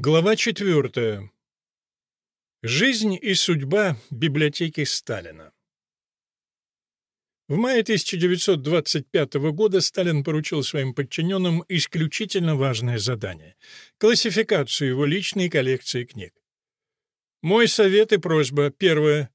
Глава 4. Жизнь и судьба библиотеки Сталина. В мае 1925 года Сталин поручил своим подчиненным исключительно важное задание — классификацию его личной коллекции книг. Мой совет и просьба. Первое.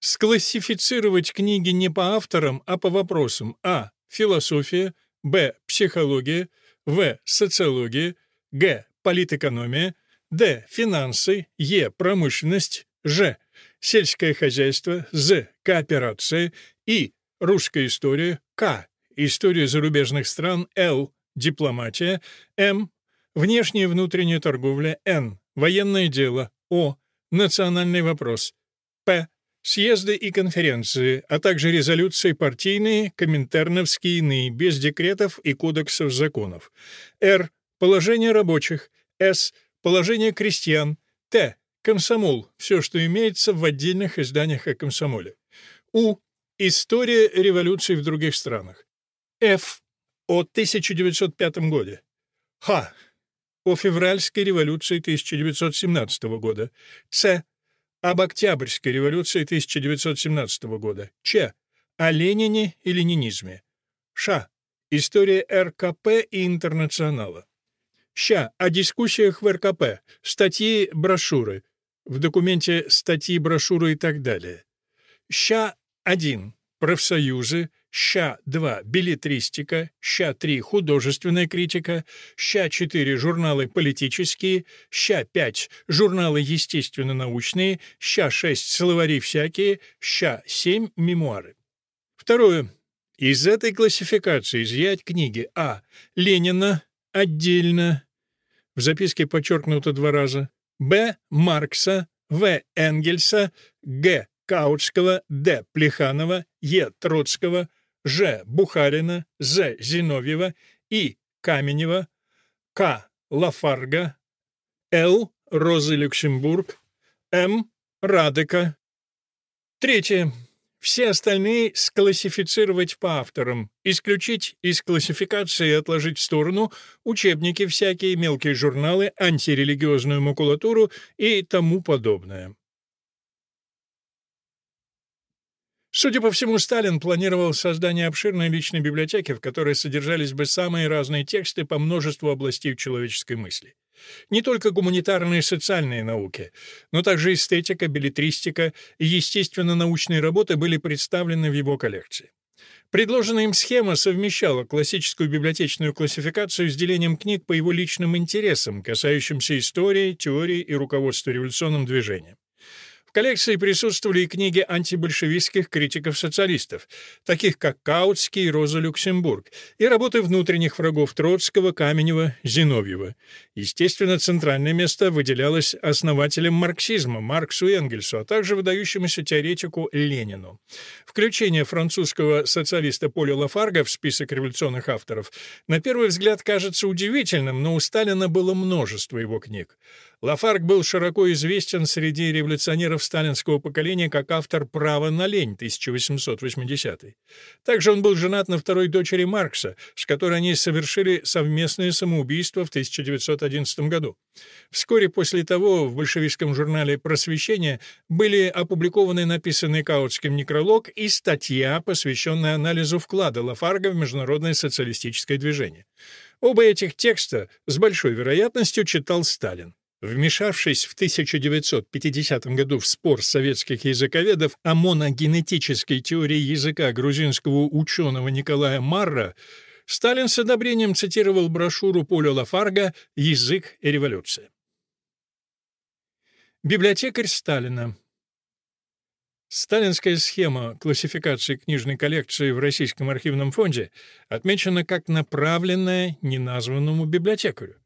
Склассифицировать книги не по авторам, а по вопросам а. Философия, б. Психология, в. Социология, г политэкономия, Д. Финансы, Е. Промышленность, Ж. Сельское хозяйство, З. Кооперация, И. Русская история, К. История зарубежных стран, Л. Дипломатия, М. Внешняя и внутренняя торговля, Н. Военное дело, О. Национальный вопрос, П. Съезды и конференции, а также резолюции партийные, коминтерновские иные, без декретов и кодексов законов. Р. Положение рабочих, с. Положение крестьян. Т. Комсомол. Все, что имеется в отдельных изданиях о комсомоле. У. История революций в других странах. Ф. О 1905 годе. Х. О февральской революции 1917 года. С. Об Октябрьской революции 1917 года. Ч. О Ленине и ленинизме. Ш. История РКП и интернационала. Ща. О дискуссиях в РКП. Статьи, брошюры. В документе статьи, брошюры и так далее. Ща-1. Профсоюзы. Ща-2. Билетристика. Ща-3. Художественная критика. Ща-4. Журналы политические. Ща-5. Журналы естественно-научные. Ща-6. Словари всякие. Ща-7. Мемуары. Второе. Из этой классификации изъять книги А. Ленина отдельно в записке подчеркнуто два раза. Б. Маркса, В. Энгельса, Г. Каутского, Д. Плеханова, Е. Троцкого, Ж. Бухарина, З. Зиновьева, И. Каменева, К. Лафарга, Л. Розы Люксембург, М. Радека. Третье. Все остальные склассифицировать по авторам, исключить из классификации и отложить в сторону учебники всякие, мелкие журналы, антирелигиозную макулатуру и тому подобное. Судя по всему, Сталин планировал создание обширной личной библиотеки, в которой содержались бы самые разные тексты по множеству областей человеческой мысли. Не только гуманитарные и социальные науки, но также эстетика, билетристика и естественно-научные работы были представлены в его коллекции. Предложенная им схема совмещала классическую библиотечную классификацию с делением книг по его личным интересам, касающимся истории, теории и руководства революционным движением. В коллекции присутствовали и книги антибольшевистских критиков-социалистов, таких как Каутский и Роза Люксембург, и работы внутренних врагов Троцкого, Каменева, Зиновьева. Естественно, центральное место выделялось основателям марксизма Марксу и Энгельсу, а также выдающемуся теоретику Ленину. Включение французского социалиста Поля Лафарга в список революционных авторов на первый взгляд кажется удивительным, но у Сталина было множество его книг. Лафарг был широко известен среди революционеров сталинского поколения как автор «Право на лень» 1880 Также он был женат на второй дочери Маркса, с которой они совершили совместное самоубийство в 1911 году. Вскоре после того в большевистском журнале «Просвещение» были опубликованы написанный Каутским некролог и статья, посвященная анализу вклада Лафарга в международное социалистическое движение. Оба этих текста с большой вероятностью читал Сталин. Вмешавшись в 1950 году в спор советских языковедов о моногенетической теории языка грузинского ученого Николая Марра, Сталин с одобрением цитировал брошюру Поля Лафарга «Язык и революция». Библиотекарь Сталина Сталинская схема классификации книжной коллекции в Российском архивном фонде отмечена как направленная неназванному библиотекарю.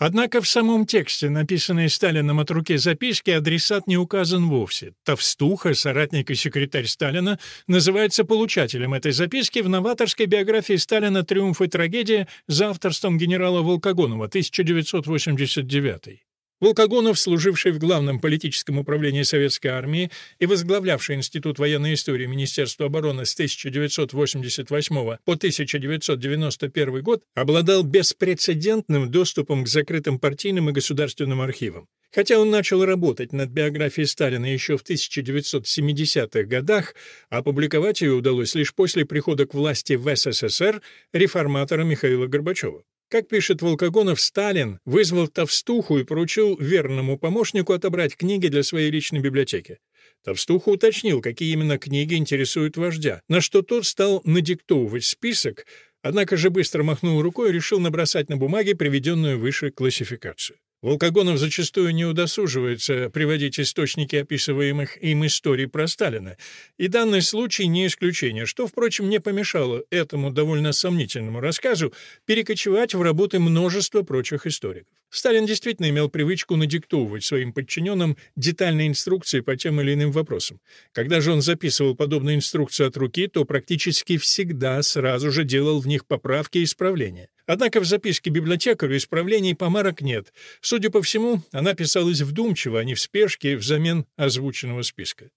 Однако в самом тексте, написанной Сталином от руки записки, адресат не указан вовсе. Товстуха, соратник и секретарь Сталина, называется получателем этой записки в новаторской биографии Сталина «Триумф и трагедия» за авторством генерала Волкогонова, 1989. Волкогонов, служивший в главном политическом управлении Советской армии и возглавлявший Институт военной истории Министерства обороны с 1988 по 1991 год, обладал беспрецедентным доступом к закрытым партийным и государственным архивам. Хотя он начал работать над биографией Сталина еще в 1970-х годах, опубликовать ее удалось лишь после прихода к власти в СССР реформатора Михаила Горбачева. Как пишет Волкогонов, Сталин вызвал Товстуху и поручил верному помощнику отобрать книги для своей личной библиотеки. Товстуха уточнил, какие именно книги интересуют вождя, на что тот стал надиктовывать список, однако же быстро махнул рукой и решил набросать на бумаге приведенную выше классификацию. Волкогонов зачастую не удосуживается приводить источники описываемых им историй про Сталина, и данный случай не исключение, что, впрочем, не помешало этому довольно сомнительному рассказу перекочевать в работы множества прочих историков. Сталин действительно имел привычку надиктовывать своим подчиненным детальные инструкции по тем или иным вопросам. Когда же он записывал подобные инструкции от руки, то практически всегда сразу же делал в них поправки и исправления. Однако в записке библиотекарю исправлений помарок нет. Судя по всему, она писалась вдумчиво, а не в спешке взамен озвученного списка.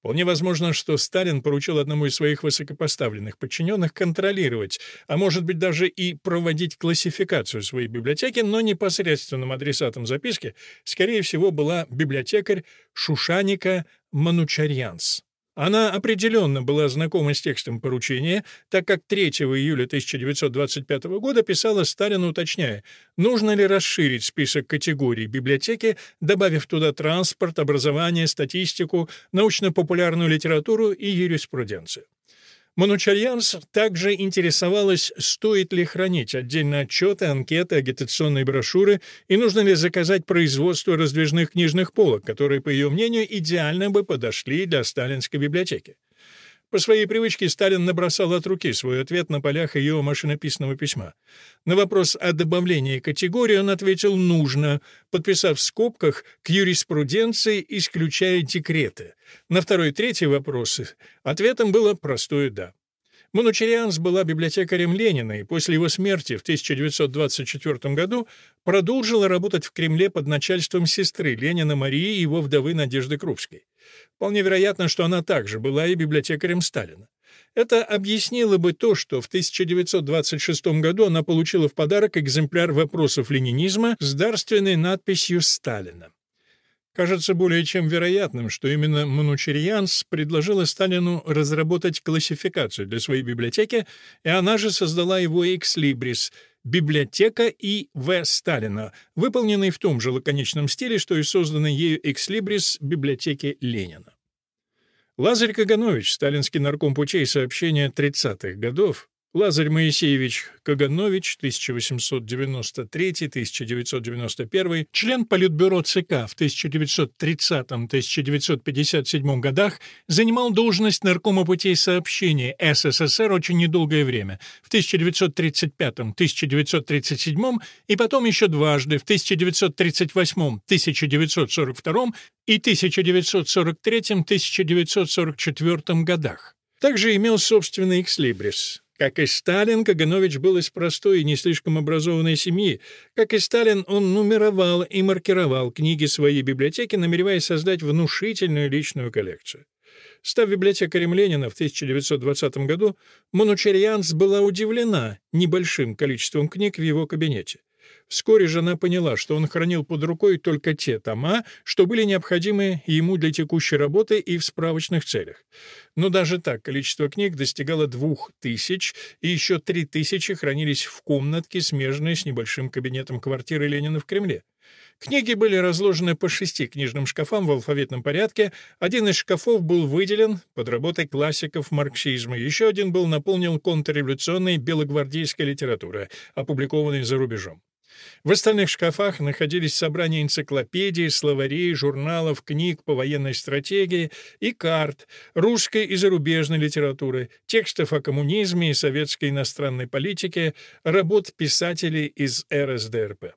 Вполне возможно, что Сталин поручил одному из своих высокопоставленных подчиненных контролировать, а может быть даже и проводить классификацию своей библиотеки, но непосредственным адресатом записки, скорее всего, была библиотекарь Шушаника Манучарьянс. Она определенно была знакома с текстом поручения, так как 3 июля 1925 года писала Сталину, уточняя, нужно ли расширить список категорий библиотеки, добавив туда транспорт, образование, статистику, научно-популярную литературу и юриспруденцию. Манучарьянс также интересовалась, стоит ли хранить отдельно отчеты, анкеты, агитационные брошюры и нужно ли заказать производство раздвижных книжных полок, которые, по ее мнению, идеально бы подошли для сталинской библиотеки. По своей привычке Сталин набросал от руки свой ответ на полях ее машинописного письма. На вопрос о добавлении категории он ответил «нужно», подписав в скобках «к юриспруденции, исключая декреты». На второй и третий вопросы ответом было простое «да». Манучарианс была библиотекарем Ленина и после его смерти в 1924 году продолжила работать в Кремле под начальством сестры Ленина Марии и его вдовы Надежды Крупской. Вполне вероятно, что она также была и библиотекарем Сталина. Это объяснило бы то, что в 1926 году она получила в подарок экземпляр вопросов ленинизма с дарственной надписью «Сталина». Кажется более чем вероятным, что именно Манучерьянс предложила Сталину разработать классификацию для своей библиотеки, и она же создала его «Экслибрис» — библиотека И. В. Сталина, выполненный в том же лаконичном стиле, что и созданный ею «Экслибрис» библиотеки Ленина. Лазарь Каганович, сталинский нарком путей сообщения 30-х годов, Лазарь Моисеевич Каганович, 1893-1991, член Политбюро ЦК в 1930-1957 годах, занимал должность наркома путей сообщения СССР очень недолгое время, в 1935-1937 и потом еще дважды, в 1938-1942 и 1943-1944 годах. Также имел собственный экслибрис. Как и Сталин, Каганович был из простой и не слишком образованной семьи. Как и Сталин, он нумеровал и маркировал книги своей библиотеки, намереваясь создать внушительную личную коллекцию. Став библиотекарем Ленина в 1920 году, Манучарианс была удивлена небольшим количеством книг в его кабинете. Вскоре жена поняла, что он хранил под рукой только те тома, что были необходимы ему для текущей работы и в справочных целях. Но даже так количество книг достигало двух тысяч, и еще три тысячи хранились в комнатке, смежной с небольшим кабинетом квартиры Ленина в Кремле. Книги были разложены по шести книжным шкафам в алфавитном порядке. Один из шкафов был выделен под работой классиков марксизма, еще один был наполнен контрреволюционной белогвардейской литературой, опубликованной за рубежом. В остальных шкафах находились собрания энциклопедий, словарей, журналов, книг по военной стратегии и карт, русской и зарубежной литературы, текстов о коммунизме и советской иностранной политике, работ писателей из РСДРП.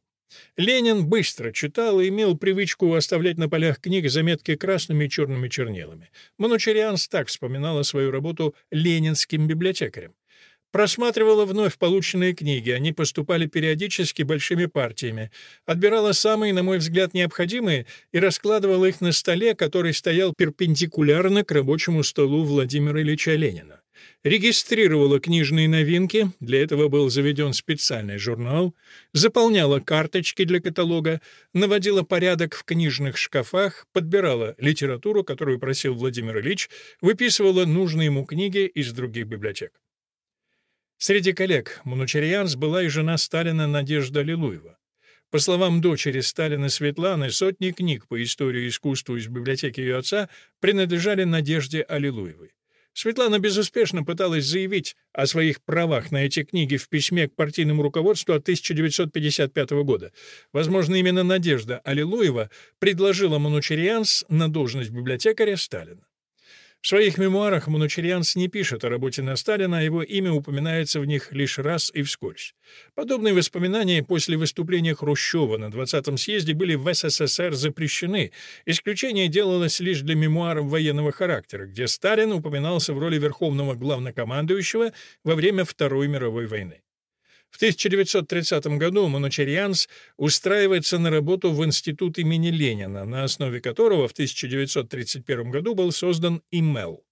Ленин быстро читал и имел привычку оставлять на полях книг заметки красными и черными чернилами. Манучарианс так вспоминала свою работу ленинским библиотекарем. Просматривала вновь полученные книги, они поступали периодически большими партиями, отбирала самые, на мой взгляд, необходимые и раскладывала их на столе, который стоял перпендикулярно к рабочему столу Владимира Ильича Ленина. Регистрировала книжные новинки, для этого был заведен специальный журнал, заполняла карточки для каталога, наводила порядок в книжных шкафах, подбирала литературу, которую просил Владимир Ильич, выписывала нужные ему книги из других библиотек. Среди коллег Манучарьянс была и жена Сталина Надежда Лилуева. По словам дочери Сталина Светланы, сотни книг по истории искусства из библиотеки ее отца принадлежали Надежде Аллилуевой. Светлана безуспешно пыталась заявить о своих правах на эти книги в письме к партийному руководству от 1955 года. Возможно, именно Надежда Аллилуева предложила Манучарианс на должность библиотекаря Сталина. В своих мемуарах Манучерьянс не пишет о работе на Сталина, а его имя упоминается в них лишь раз и вскользь. Подобные воспоминания после выступления Хрущева на 20-м съезде были в СССР запрещены. Исключение делалось лишь для мемуаров военного характера, где Сталин упоминался в роли верховного главнокомандующего во время Второй мировой войны. В 1930 году Манучарьянс устраивается на работу в Институт имени Ленина, на основе которого в 1931 году был создан ИМЭЛ.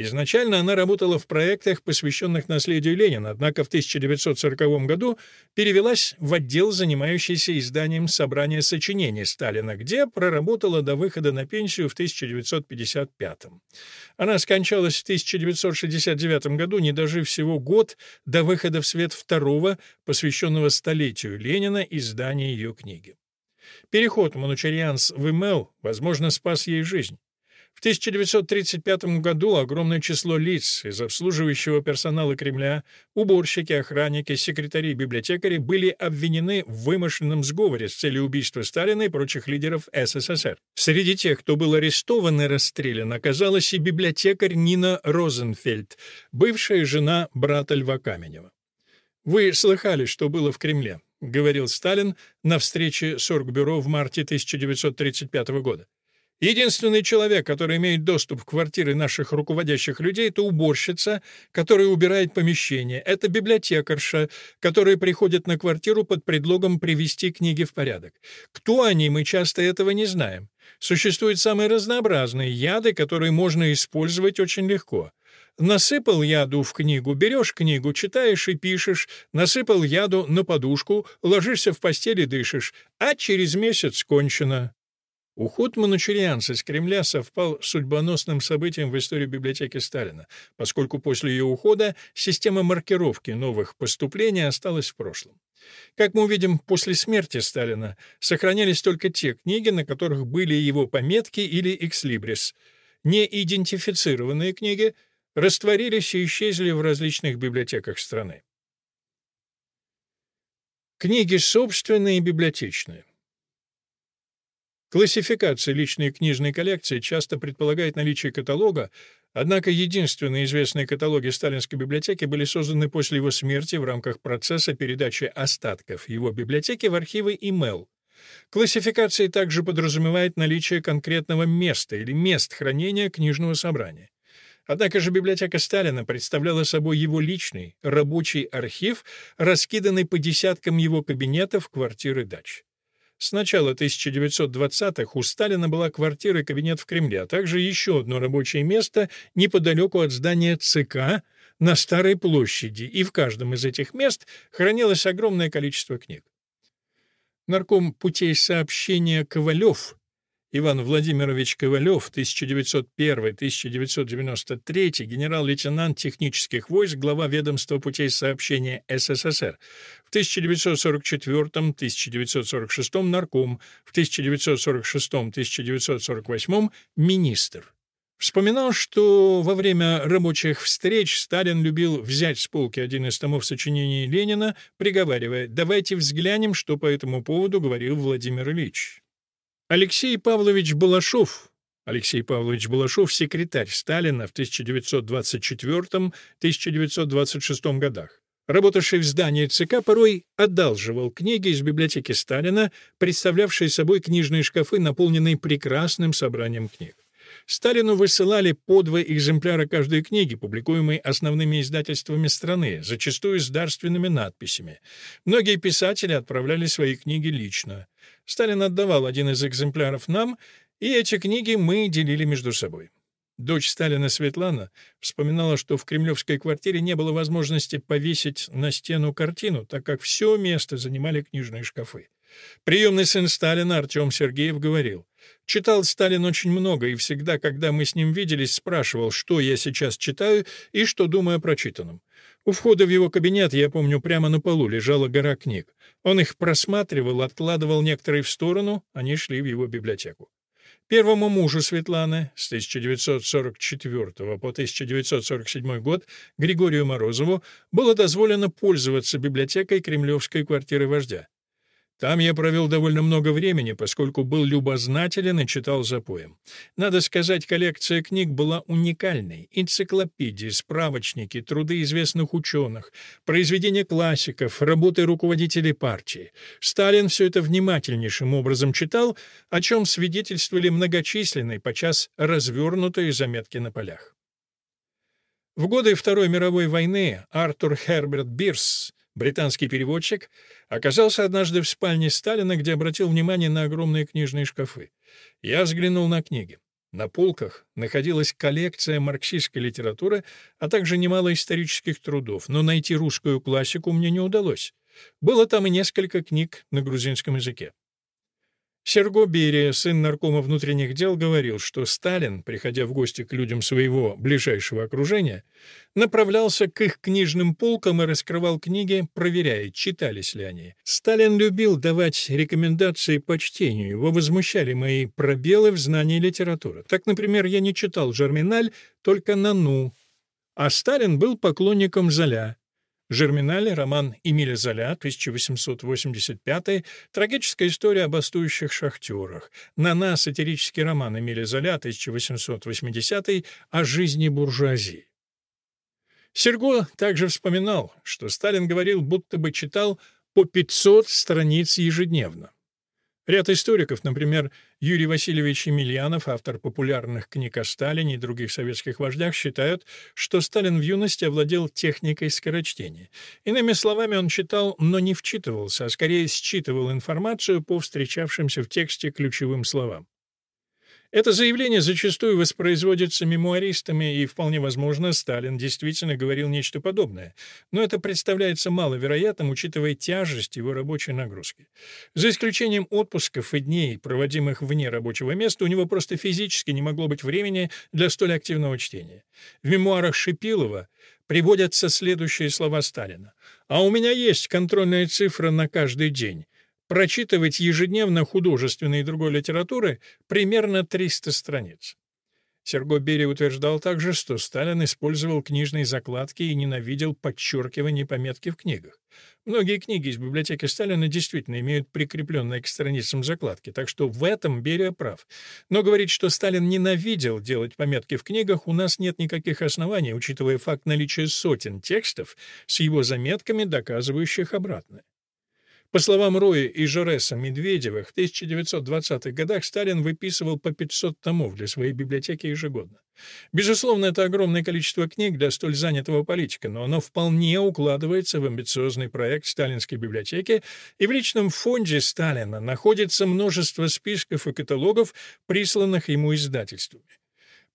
Изначально она работала в проектах, посвященных наследию Ленина, однако в 1940 году перевелась в отдел, занимающийся изданием собрания сочинений Сталина, где проработала до выхода на пенсию в 1955. Она скончалась в 1969 году, не дожив всего год до выхода в свет второго, посвященного столетию Ленина, издания ее книги. Переход Манучарьянс в ИМЭЛ, возможно, спас ей жизнь. В 1935 году огромное число лиц из обслуживающего персонала Кремля, уборщики, охранники, секретари и библиотекари были обвинены в вымышленном сговоре с целью убийства Сталина и прочих лидеров СССР. Среди тех, кто был арестован и расстрелян, оказалась и библиотекарь Нина Розенфельд, бывшая жена брата Льва Каменева. «Вы слыхали, что было в Кремле», — говорил Сталин на встрече с Оргбюро в марте 1935 года. Единственный человек, который имеет доступ в квартиры наших руководящих людей, это уборщица, которая убирает помещение. Это библиотекарша, которая приходит на квартиру под предлогом привести книги в порядок. Кто они, мы часто этого не знаем. Существуют самые разнообразные яды, которые можно использовать очень легко. Насыпал яду в книгу, берешь книгу, читаешь и пишешь, насыпал яду на подушку, ложишься в постель и дышишь, а через месяц кончено. Уход Манучарианца из Кремля совпал с судьбоносным событием в истории библиотеки Сталина, поскольку после ее ухода система маркировки новых поступлений осталась в прошлом. Как мы увидим, после смерти Сталина сохранялись только те книги, на которых были его пометки или экслибрис. Неидентифицированные книги растворились и исчезли в различных библиотеках страны. Книги собственные и библиотечные. Классификация личной книжной коллекции часто предполагает наличие каталога, однако единственные известные каталоги Сталинской библиотеки были созданы после его смерти в рамках процесса передачи остатков его библиотеки в архивы ИМЭЛ. Классификация также подразумевает наличие конкретного места или мест хранения книжного собрания. Однако же библиотека Сталина представляла собой его личный, рабочий архив, раскиданный по десяткам его кабинетов, квартир и дач. С начала 1920-х у Сталина была квартира и кабинет в Кремле, а также еще одно рабочее место неподалеку от здания ЦК на Старой площади, и в каждом из этих мест хранилось огромное количество книг. Нарком путей сообщения Ковалев Иван Владимирович Ковалев, 1901-1993, генерал-лейтенант технических войск, глава ведомства путей сообщения СССР. В 1944-1946 нарком, в 1946-1948 министр. Вспоминал, что во время рабочих встреч Сталин любил взять с полки один из томов сочинений Ленина, приговаривая «давайте взглянем, что по этому поводу говорил Владимир Ильич». Алексей Павлович Балашов Алексей Павлович Балашов, секретарь Сталина в 1924-1926 годах. Работавший в здании ЦК порой одалживал книги из библиотеки Сталина, представлявшие собой книжные шкафы, наполненные прекрасным собранием книг. Сталину высылали по два экземпляра каждой книги, публикуемой основными издательствами страны, зачастую с дарственными надписями. Многие писатели отправляли свои книги лично. Сталин отдавал один из экземпляров нам, и эти книги мы делили между собой. Дочь Сталина Светлана вспоминала, что в кремлевской квартире не было возможности повесить на стену картину, так как все место занимали книжные шкафы. Приемный сын Сталина Артем Сергеев говорил, «Читал Сталин очень много, и всегда, когда мы с ним виделись, спрашивал, что я сейчас читаю и что думаю о прочитанном. У входа в его кабинет, я помню, прямо на полу лежала гора книг. Он их просматривал, откладывал некоторые в сторону, они шли в его библиотеку. Первому мужу Светланы с 1944 по 1947 год Григорию Морозову было дозволено пользоваться библиотекой Кремлевской квартиры вождя. Там я провел довольно много времени, поскольку был любознателен и читал запоем. Надо сказать, коллекция книг была уникальной. Энциклопедии, справочники, труды известных ученых, произведения классиков, работы руководителей партии. Сталин все это внимательнейшим образом читал, о чем свидетельствовали многочисленные, подчас развернутые заметки на полях. В годы Второй мировой войны Артур Херберт Бирс Британский переводчик оказался однажды в спальне Сталина, где обратил внимание на огромные книжные шкафы. Я взглянул на книги. На полках находилась коллекция марксистской литературы, а также немало исторических трудов, но найти русскую классику мне не удалось. Было там и несколько книг на грузинском языке. Серго Берия, сын наркома внутренних дел, говорил, что Сталин, приходя в гости к людям своего ближайшего окружения, направлялся к их книжным полкам и раскрывал книги, проверяя, читались ли они. Сталин любил давать рекомендации по чтению, его возмущали мои пробелы в знании литературы. Так, например, я не читал «Жерминаль», только «Нану», а Сталин был поклонником Золя. Жерминале, роман Эмиля Золя, 1885 трагическая история об бастующих шахтерах. Нана, сатирический роман Эмиля Золя, 1880 о жизни буржуазии. Серго также вспоминал, что Сталин говорил, будто бы читал по 500 страниц ежедневно. Ряд историков, например, Юрий Васильевич Емельянов, автор популярных книг о Сталине и других советских вождях, считают, что Сталин в юности овладел техникой скорочтения. Иными словами, он читал, но не вчитывался, а скорее считывал информацию по встречавшимся в тексте ключевым словам. Это заявление зачастую воспроизводится мемуаристами, и вполне возможно, Сталин действительно говорил нечто подобное, но это представляется маловероятным, учитывая тяжесть его рабочей нагрузки. За исключением отпусков и дней, проводимых вне рабочего места, у него просто физически не могло быть времени для столь активного чтения. В мемуарах Шипилова приводятся следующие слова Сталина. «А у меня есть контрольная цифра на каждый день прочитывать ежедневно художественной и другой литературы примерно 300 страниц. Серго Бери утверждал также, что Сталин использовал книжные закладки и ненавидел подчеркивание пометки в книгах. Многие книги из библиотеки Сталина действительно имеют прикрепленные к страницам закладки, так что в этом Берия прав. Но говорить, что Сталин ненавидел делать пометки в книгах, у нас нет никаких оснований, учитывая факт наличия сотен текстов с его заметками, доказывающих обратное. По словам Роя и Жореса Медведевых, в 1920-х годах Сталин выписывал по 500 томов для своей библиотеки ежегодно. Безусловно, это огромное количество книг для столь занятого политика, но оно вполне укладывается в амбициозный проект сталинской библиотеки, и в личном фонде Сталина находится множество списков и каталогов, присланных ему издательствами.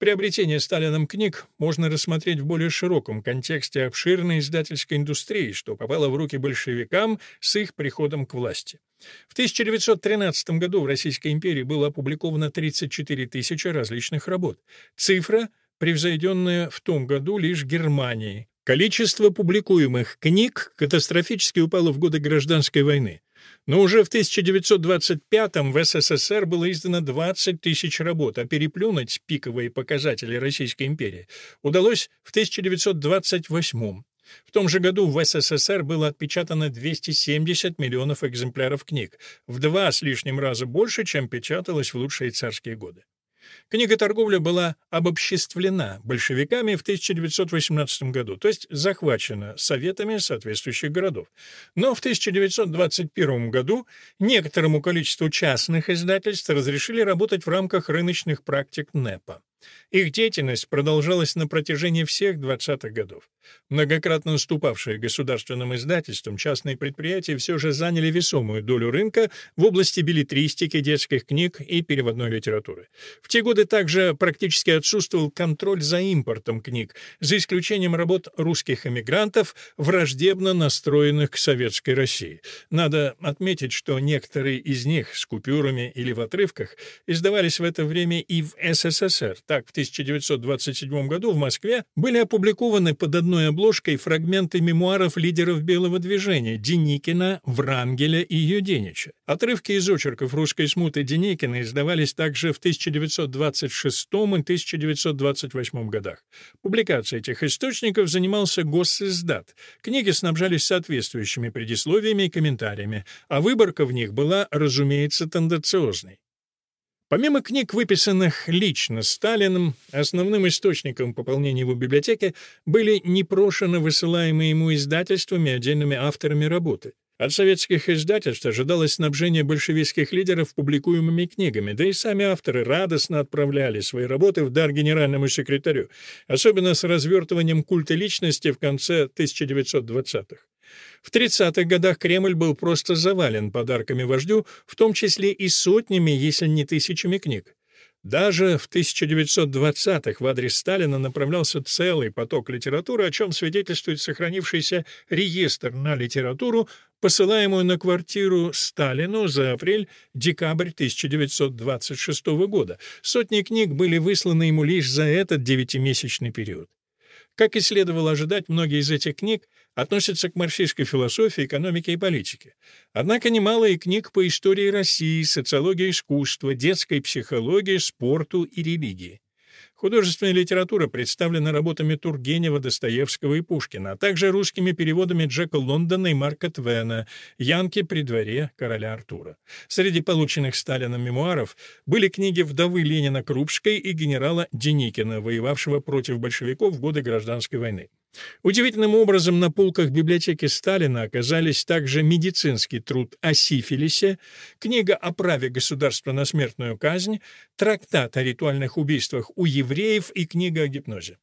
Приобретение Сталином книг можно рассмотреть в более широком контексте обширной издательской индустрии, что попало в руки большевикам с их приходом к власти. В 1913 году в Российской империи было опубликовано 34 тысячи различных работ. Цифра, превзойденная в том году лишь Германией. Количество публикуемых книг катастрофически упало в годы Гражданской войны. Но уже в 1925-м в СССР было издано 20 тысяч работ, а переплюнуть пиковые показатели Российской империи удалось в 1928-м. В том же году в СССР было отпечатано 270 миллионов экземпляров книг, в два с лишним раза больше, чем печаталось в лучшие царские годы. Книга торговля была обобществлена большевиками в 1918 году, то есть захвачена советами соответствующих городов. Но в 1921 году некоторому количеству частных издательств разрешили работать в рамках рыночных практик НЭПа. Их деятельность продолжалась на протяжении всех 20-х годов. Многократно уступавшие государственным издательствам, частные предприятия все же заняли весомую долю рынка в области билетристики, детских книг и переводной литературы. В те годы также практически отсутствовал контроль за импортом книг, за исключением работ русских эмигрантов, враждебно настроенных к советской России. Надо отметить, что некоторые из них с купюрами или в отрывках издавались в это время и в СССР. Так, в 1927 году в Москве были опубликованы под одной обложкой фрагменты мемуаров лидеров белого движения Деникина, Врангеля и Юденича. Отрывки из очерков русской смуты Деникина издавались также в 1926 и 1928 годах. Публикацией этих источников занимался Госиздат. Книги снабжались соответствующими предисловиями и комментариями, а выборка в них была, разумеется, тенденциозной. Помимо книг, выписанных лично Сталиным, основным источником пополнения его библиотеки были непрошено высылаемые ему издательствами и отдельными авторами работы. От советских издательств ожидалось снабжение большевистских лидеров публикуемыми книгами, да и сами авторы радостно отправляли свои работы в дар генеральному секретарю, особенно с развертыванием культа личности в конце 1920-х. В 30-х годах Кремль был просто завален подарками вождю, в том числе и сотнями, если не тысячами книг. Даже в 1920-х в адрес Сталина направлялся целый поток литературы, о чем свидетельствует сохранившийся реестр на литературу, посылаемую на квартиру Сталину за апрель-декабрь 1926 года. Сотни книг были высланы ему лишь за этот девятимесячный период. Как и следовало ожидать, многие из этих книг относятся к марксистской философии, экономике и политике. Однако немало и книг по истории России, социологии искусства, детской психологии, спорту и религии. Художественная литература представлена работами Тургенева, Достоевского и Пушкина, а также русскими переводами Джека Лондона и Марка Твена «Янки при дворе короля Артура». Среди полученных Сталином мемуаров были книги вдовы Ленина Крупской и генерала Деникина, воевавшего против большевиков в годы Гражданской войны. Удивительным образом на полках библиотеки Сталина оказались также медицинский труд о сифилисе, книга о праве государства на смертную казнь, трактат о ритуальных убийствах у евреев и книга о гипнозе.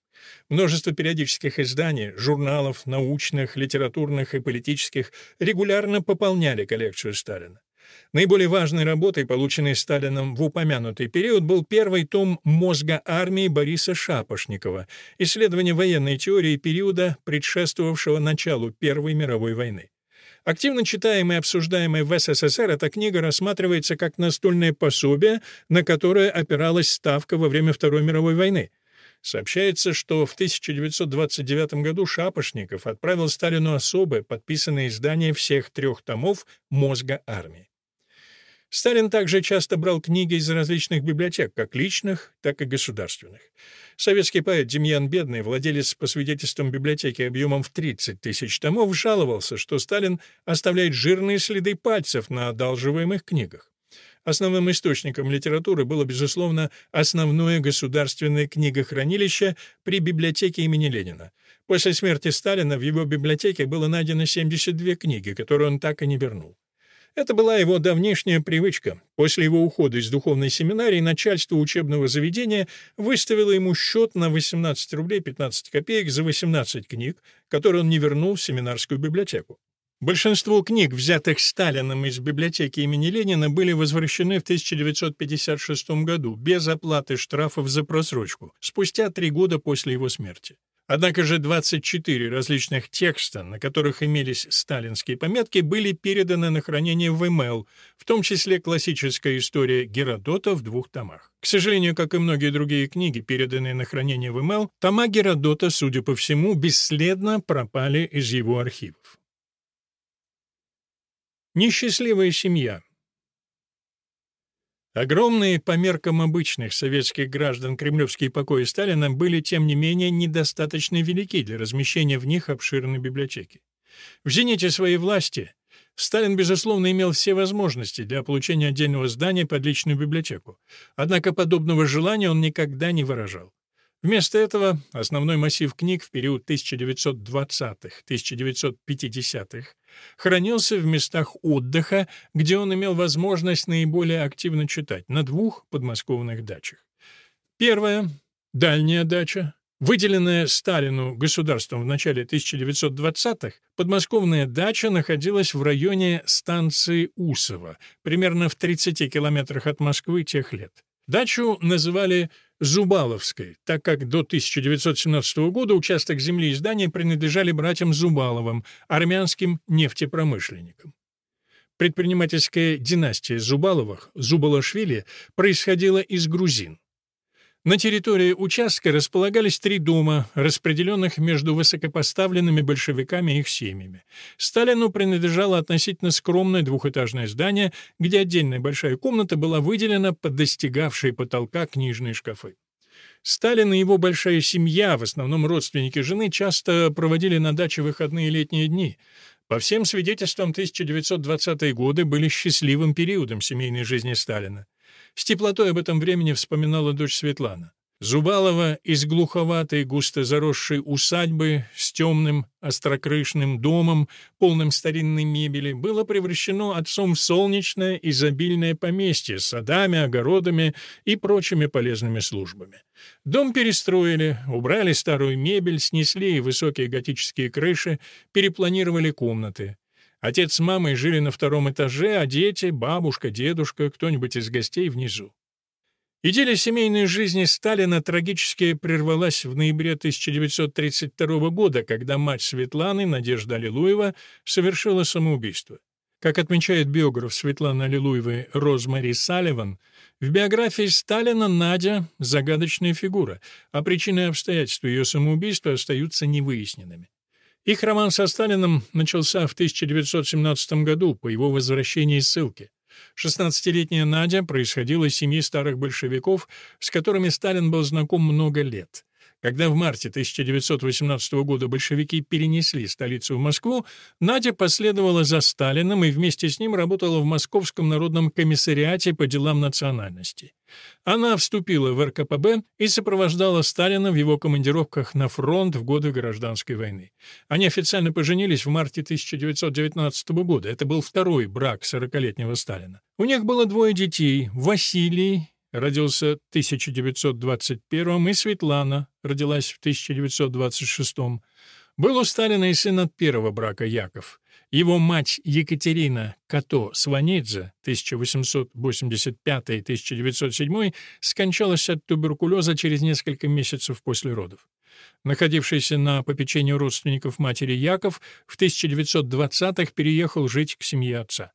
Множество периодических изданий, журналов, научных, литературных и политических регулярно пополняли коллекцию Сталина. Наиболее важной работой, полученной Сталином в упомянутый период, был первый том «Мозга армии» Бориса Шапошникова, исследование военной теории периода, предшествовавшего началу Первой мировой войны. Активно читаемая и обсуждаемая в СССР, эта книга рассматривается как настольное пособие, на которое опиралась Ставка во время Второй мировой войны. Сообщается, что в 1929 году Шапошников отправил Сталину особое подписанное издание всех трех томов «Мозга армии». Сталин также часто брал книги из различных библиотек, как личных, так и государственных. Советский поэт Демьян Бедный, владелец по свидетельствам библиотеки объемом в 30 тысяч томов, жаловался, что Сталин оставляет жирные следы пальцев на одалживаемых книгах. Основным источником литературы было, безусловно, основное государственное книгохранилище при библиотеке имени Ленина. После смерти Сталина в его библиотеке было найдено 72 книги, которые он так и не вернул. Это была его давнешняя привычка. После его ухода из духовной семинарии начальство учебного заведения выставило ему счет на 18 рублей 15 копеек за 18 книг, которые он не вернул в семинарскую библиотеку. Большинство книг, взятых Сталиным из библиотеки имени Ленина, были возвращены в 1956 году без оплаты штрафов за просрочку, спустя три года после его смерти. Однако же 24 различных текста, на которых имелись сталинские пометки, были переданы на хранение в МЛ, в том числе классическая история Геродота в двух томах. К сожалению, как и многие другие книги, переданные на хранение в МЛ, тома Геродота, судя по всему, бесследно пропали из его архивов. Несчастливая семья Огромные по меркам обычных советских граждан кремлевские покои Сталина были, тем не менее, недостаточно велики для размещения в них обширной библиотеки. В зените своей власти Сталин, безусловно, имел все возможности для получения отдельного здания под личную библиотеку, однако подобного желания он никогда не выражал. Вместо этого основной массив книг в период 1920-1950-х хранился в местах отдыха, где он имел возможность наиболее активно читать, на двух подмосковных дачах. Первое Дальняя дача, Выделенная Сталину государством в начале 1920-х, подмосковная дача находилась в районе станции Усово, примерно в 30 километрах от Москвы тех лет. Дачу называли Зубаловской, так как до 1917 года участок земли и здания принадлежали братьям Зубаловым, армянским нефтепромышленникам. Предпринимательская династия Зубаловых, Зубалашвили, происходила из грузин. На территории участка располагались три дома, распределенных между высокопоставленными большевиками и их семьями. Сталину принадлежало относительно скромное двухэтажное здание, где отдельная большая комната была выделена под достигавшие потолка книжные шкафы. Сталин и его большая семья, в основном родственники жены, часто проводили на даче выходные летние дни. По всем свидетельствам, 1920-е годы были счастливым периодом семейной жизни Сталина. С теплотой об этом времени вспоминала дочь Светлана. Зубалова из глуховатой, густо заросшей усадьбы с темным острокрышным домом, полным старинной мебели, было превращено отцом в солнечное, изобильное поместье с садами, огородами и прочими полезными службами. Дом перестроили, убрали старую мебель, снесли высокие готические крыши, перепланировали комнаты. Отец с мамой жили на втором этаже, а дети, бабушка, дедушка, кто-нибудь из гостей внизу. Идиллия семейной жизни Сталина трагически прервалась в ноябре 1932 года, когда мать Светланы, Надежда Аллилуева, совершила самоубийство. Как отмечает биограф Светланы Аллилуевой Розмари Салливан, в биографии Сталина Надя — загадочная фигура, а причины и обстоятельства ее самоубийства остаются невыясненными. Их роман со Сталиным начался в 1917 году по его возвращении из ссылки. 16-летняя Надя происходила из семьи старых большевиков, с которыми Сталин был знаком много лет. Когда в марте 1918 года большевики перенесли столицу в Москву, Надя последовала за Сталиным и вместе с ним работала в Московском народном комиссариате по делам национальности. Она вступила в РКПБ и сопровождала Сталина в его командировках на фронт в годы Гражданской войны. Они официально поженились в марте 1919 года. Это был второй брак 40-летнего Сталина. У них было двое детей — Василий родился в 1921 и Светлана родилась в 1926 Был у Сталина и сын от первого брака Яков. Его мать Екатерина Като Сванидзе 1885-1907 скончалась от туберкулеза через несколько месяцев после родов. Находившийся на попечении родственников матери Яков в 1920-х переехал жить к семье отца.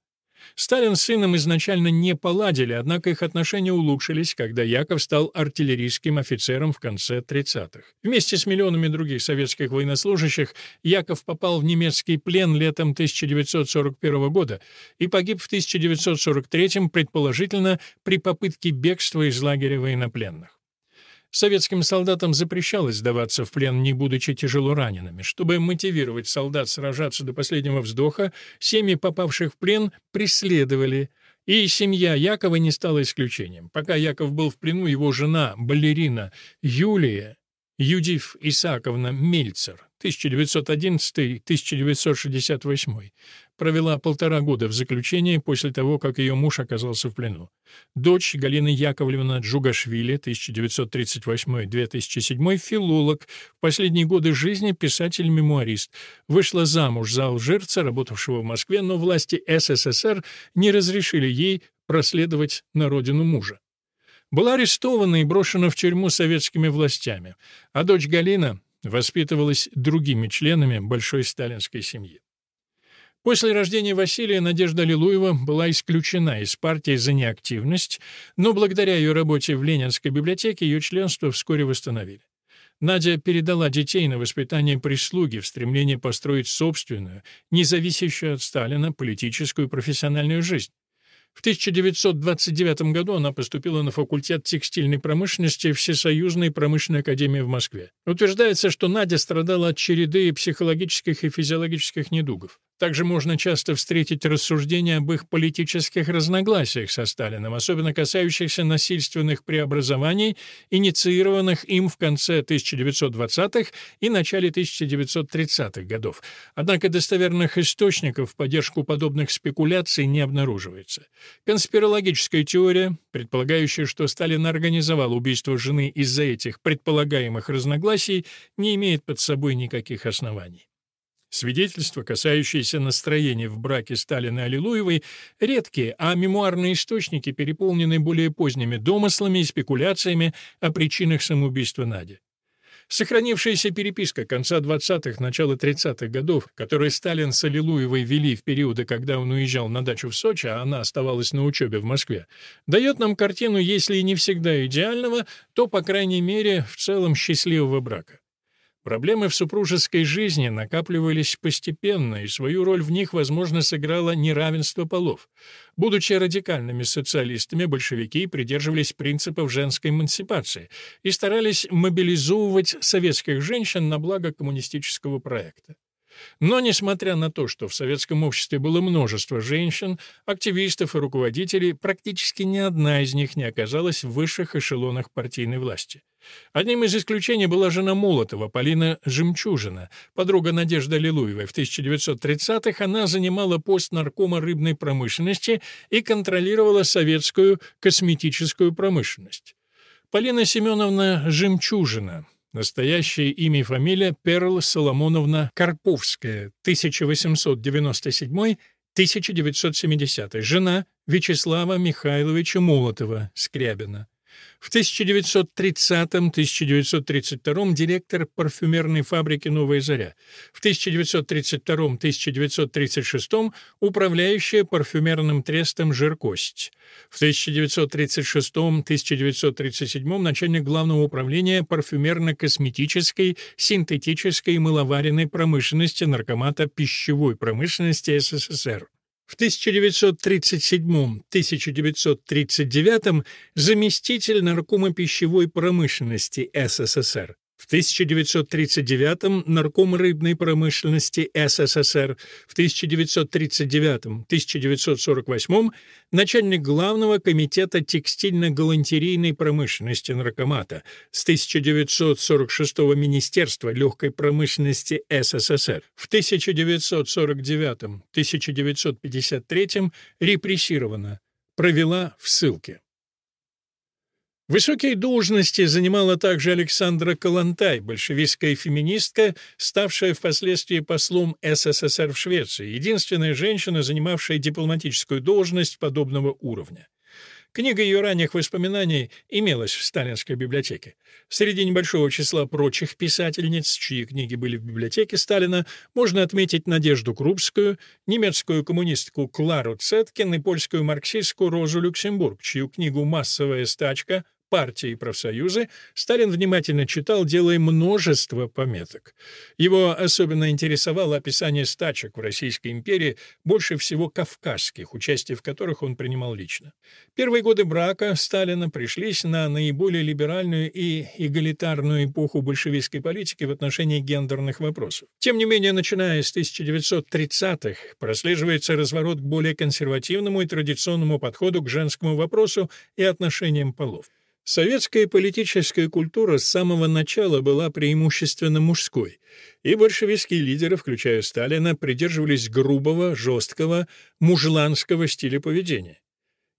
Сталин с сыном изначально не поладили, однако их отношения улучшились, когда Яков стал артиллерийским офицером в конце 30-х. Вместе с миллионами других советских военнослужащих Яков попал в немецкий плен летом 1941 года и погиб в 1943 предположительно при попытке бегства из лагеря военнопленных. Советским солдатам запрещалось сдаваться в плен, не будучи тяжело ранеными. Чтобы мотивировать солдат сражаться до последнего вздоха, семьи попавших в плен преследовали, и семья Якова не стала исключением. Пока Яков был в плену, его жена, балерина Юлия Юдив Исааковна Мельцер 1911-1968 провела полтора года в заключении после того, как ее муж оказался в плену. Дочь Галина Яковлевна Джугашвили 1938-2007 филолог, в последние годы жизни писатель-мемуарист, вышла замуж за алжирца, работавшего в Москве, но власти СССР не разрешили ей проследовать на родину мужа. Была арестована и брошена в тюрьму советскими властями, а дочь Галина воспитывалась другими членами большой сталинской семьи. После рождения Василия Надежда Лилуева была исключена из партии за неактивность, но благодаря ее работе в Ленинской библиотеке ее членство вскоре восстановили. Надя передала детей на воспитание прислуги в стремлении построить собственную, независящую от Сталина, политическую и профессиональную жизнь. В 1929 году она поступила на факультет текстильной промышленности Всесоюзной промышленной академии в Москве. Утверждается, что Надя страдала от череды психологических и физиологических недугов. Также можно часто встретить рассуждения об их политических разногласиях со Сталиным, особенно касающихся насильственных преобразований, инициированных им в конце 1920-х и начале 1930-х годов. Однако достоверных источников в поддержку подобных спекуляций не обнаруживается. Конспирологическая теория, предполагающая, что Сталин организовал убийство жены из-за этих предполагаемых разногласий, не имеет под собой никаких оснований. Свидетельства, касающиеся настроения в браке Сталина и Аллилуевой, редкие, а мемуарные источники переполнены более поздними домыслами и спекуляциями о причинах самоубийства Нади. Сохранившаяся переписка конца 20-х, начала 30-х годов, которую Сталин с Аллилуевой вели в периоды, когда он уезжал на дачу в Сочи, а она оставалась на учебе в Москве, дает нам картину, если и не всегда идеального, то, по крайней мере, в целом счастливого брака. Проблемы в супружеской жизни накапливались постепенно, и свою роль в них, возможно, сыграло неравенство полов. Будучи радикальными социалистами, большевики придерживались принципов женской эмансипации и старались мобилизовывать советских женщин на благо коммунистического проекта. Но, несмотря на то, что в советском обществе было множество женщин, активистов и руководителей, практически ни одна из них не оказалась в высших эшелонах партийной власти. Одним из исключений была жена Молотова, Полина Жемчужина, подруга Надежды Лилуевой. В 1930-х она занимала пост наркома рыбной промышленности и контролировала советскую косметическую промышленность. Полина Семеновна Жемчужина Настоящее имя и фамилия Перл Соломоновна Карповская, 1897-1970, жена Вячеслава Михайловича Молотова, Скрябина. В 1930-1932 директор парфюмерной фабрики «Новая заря». В 1932-1936 управляющая парфюмерным трестом «Жиркость». В 1936-1937 начальник главного управления парфюмерно-косметической, синтетической и мыловаренной промышленности наркомата пищевой промышленности СССР. В 1937-1939 заместитель наркома пищевой промышленности СССР. В 1939-м нарком рыбной промышленности СССР, в 1939-1948 начальник главного комитета текстильно-галантерейной промышленности наркомата, с 1946 Министерства легкой промышленности СССР, в 1949-1953 репрессирована, провела в ссылке. Высокие должности занимала также Александра Калантай, большевистская феминистка, ставшая впоследствии послом СССР в Швеции, единственная женщина, занимавшая дипломатическую должность подобного уровня. Книга ее ранних воспоминаний имелась в сталинской библиотеке. Среди небольшого числа прочих писательниц, чьи книги были в библиотеке Сталина, можно отметить Надежду Крупскую, немецкую коммунистку Клару Цеткин и польскую марксистку Розу Люксембург, чью книгу «Массовая стачка» партии и профсоюзы, Сталин внимательно читал, делая множество пометок. Его особенно интересовало описание стачек в Российской империи, больше всего кавказских, участие в которых он принимал лично. Первые годы брака Сталина пришлись на наиболее либеральную и эгалитарную эпоху большевистской политики в отношении гендерных вопросов. Тем не менее, начиная с 1930-х, прослеживается разворот к более консервативному и традиционному подходу к женскому вопросу и отношениям полов. Советская политическая культура с самого начала была преимущественно мужской, и большевистские лидеры, включая Сталина, придерживались грубого, жесткого, мужланского стиля поведения.